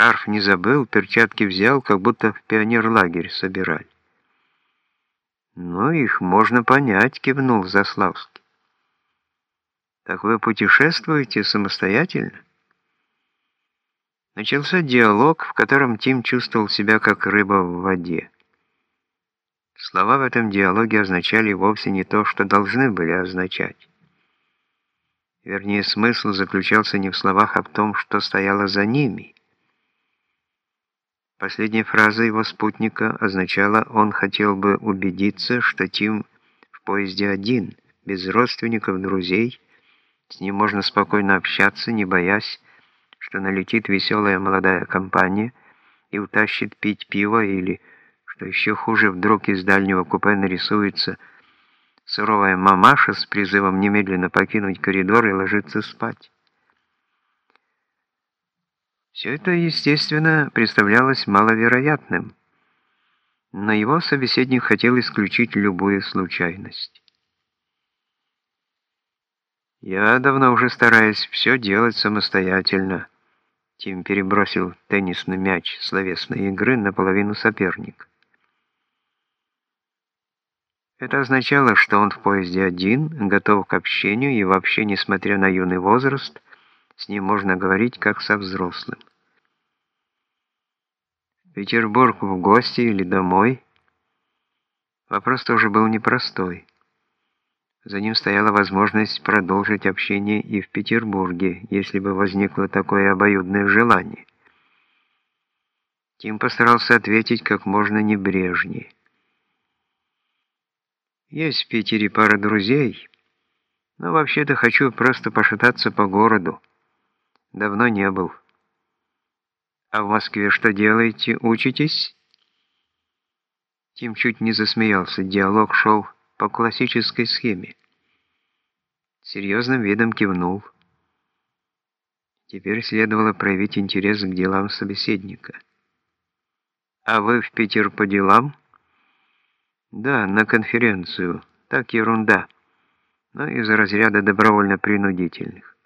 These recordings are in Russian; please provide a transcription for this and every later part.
Шарф не забыл, перчатки взял, как будто в пионерлагерь собирали. «Ну, их можно понять», — кивнул Заславский. «Так вы путешествуете самостоятельно?» Начался диалог, в котором Тим чувствовал себя как рыба в воде. Слова в этом диалоге означали вовсе не то, что должны были означать. Вернее, смысл заключался не в словах, а в том, что стояло за ними. Последняя фраза его спутника означала, он хотел бы убедиться, что Тим в поезде один, без родственников, друзей, с ним можно спокойно общаться, не боясь, что налетит веселая молодая компания и утащит пить пиво или, что еще хуже, вдруг из дальнего купе нарисуется суровая мамаша с призывом немедленно покинуть коридор и ложиться спать. Все это, естественно, представлялось маловероятным, но его собеседник хотел исключить любую случайность. «Я давно уже стараюсь все делать самостоятельно», Тим перебросил теннисный мяч словесной игры на половину соперника. Это означало, что он в поезде один, готов к общению и вообще, несмотря на юный возраст, с ним можно говорить как со взрослым. Петербург в гости или домой? Вопрос тоже был непростой. За ним стояла возможность продолжить общение и в Петербурге, если бы возникло такое обоюдное желание. Тим постарался ответить как можно небрежнее. Есть в Питере пара друзей, но вообще-то хочу просто пошататься по городу. Давно не был. А в Москве что делаете? Учитесь? Тим чуть не засмеялся. Диалог шел по классической схеме. Серьезным видом кивнул. Теперь следовало проявить интерес к делам собеседника. «А вы в Питер по делам?» Да, на конференцию. Так ерунда. Но из разряда добровольно-принудительных.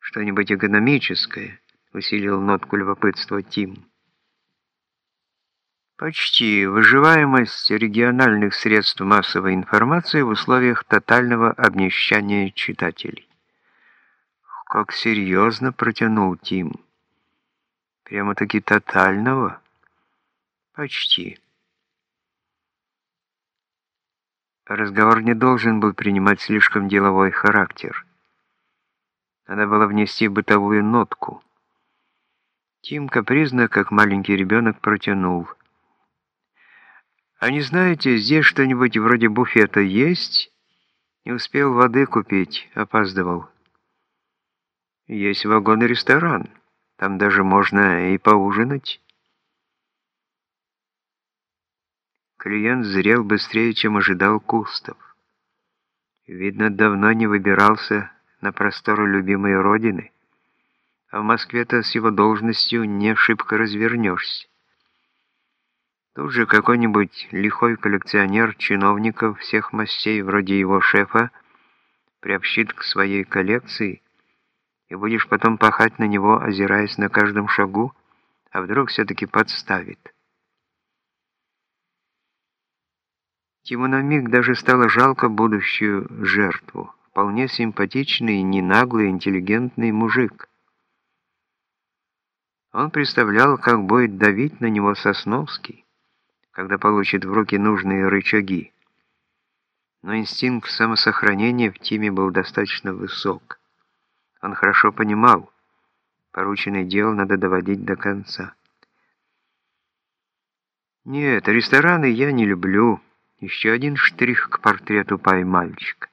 Что-нибудь экономическое, усилил нотку любопытства Тим. Почти выживаемость региональных средств массовой информации в условиях тотального обнищания читателей. Как серьезно протянул Тим. Прямо-таки тотального? Почти. Разговор не должен был принимать слишком деловой характер. Надо было внести бытовую нотку. Тим капризно, как маленький ребенок, протянул. «А не знаете, здесь что-нибудь вроде буфета есть?» Не успел воды купить, опаздывал. «Есть вагон-ресторан. Там даже можно и поужинать». Клиент зрел быстрее, чем ожидал Кустов. Видно, давно не выбирался на просторы любимой родины, а в Москве-то с его должностью не шибко развернешься. Тут же какой-нибудь лихой коллекционер чиновников всех мастей, вроде его шефа, приобщит к своей коллекции, и будешь потом пахать на него, озираясь на каждом шагу, а вдруг все-таки подставит. Тиму на миг даже стало жалко будущую жертву. Вполне симпатичный, не наглый, интеллигентный мужик. Он представлял, как будет давить на него Сосновский, когда получит в руки нужные рычаги. Но инстинкт самосохранения в Тиме был достаточно высок. Он хорошо понимал, порученное дело надо доводить до конца. «Нет, рестораны я не люблю». Еще один штрих к портрету пай-мальчика.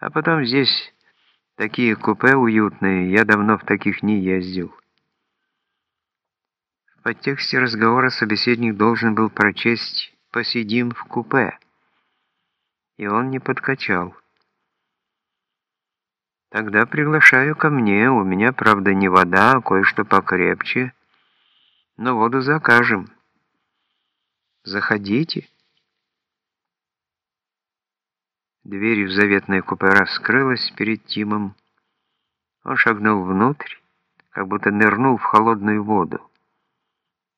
А потом здесь такие купе уютные, я давно в таких не ездил. В подтексте разговора собеседник должен был прочесть «посидим в купе». И он не подкачал. Тогда приглашаю ко мне, у меня, правда, не вода, а кое-что покрепче, но воду закажем. Заходите. Дверь в заветное купе раскрылась перед Тимом. Он шагнул внутрь, как будто нырнул в холодную воду.